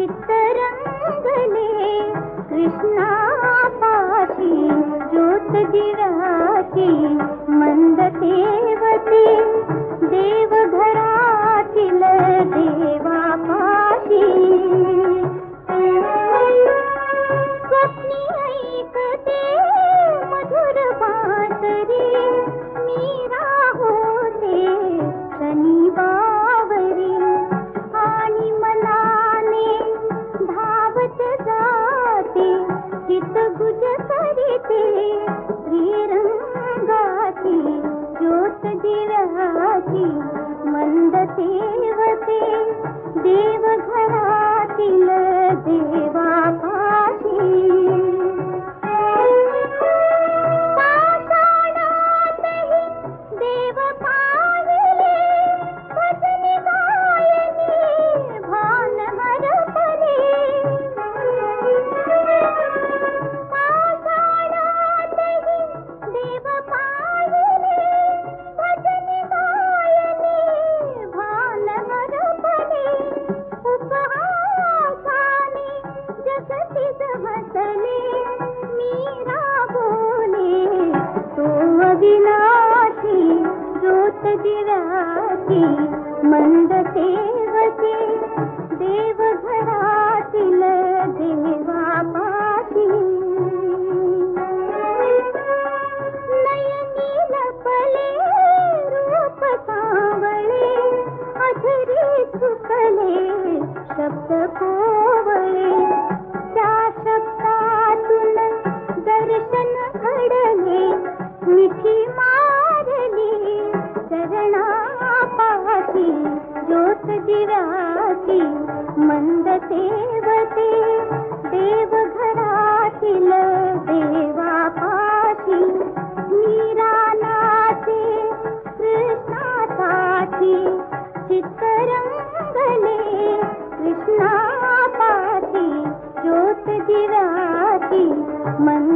ಚಿತ್ತರಂಗಲೇ ಕೃಷ್ಣ ಪಾಶಿ ಜ್ಯೋತ್ ಗಿರಾಕಿ ಮಂದತೆ पूजा करिते श्रीराम गती ज्योत जीवहाकी मंदते दिनाथी ज्योत दिवाथी मन्द सेवती देवधरा तिल दिनिवापाथी नय मिलपले रूपतावले अधरे सुकले शब्द चिराती मंद सेवते देव देवा पाठी मीरा नाचे कृष्णासाठी चित्तरंगले कृष्णा पाठी ज्योत जिराती मंद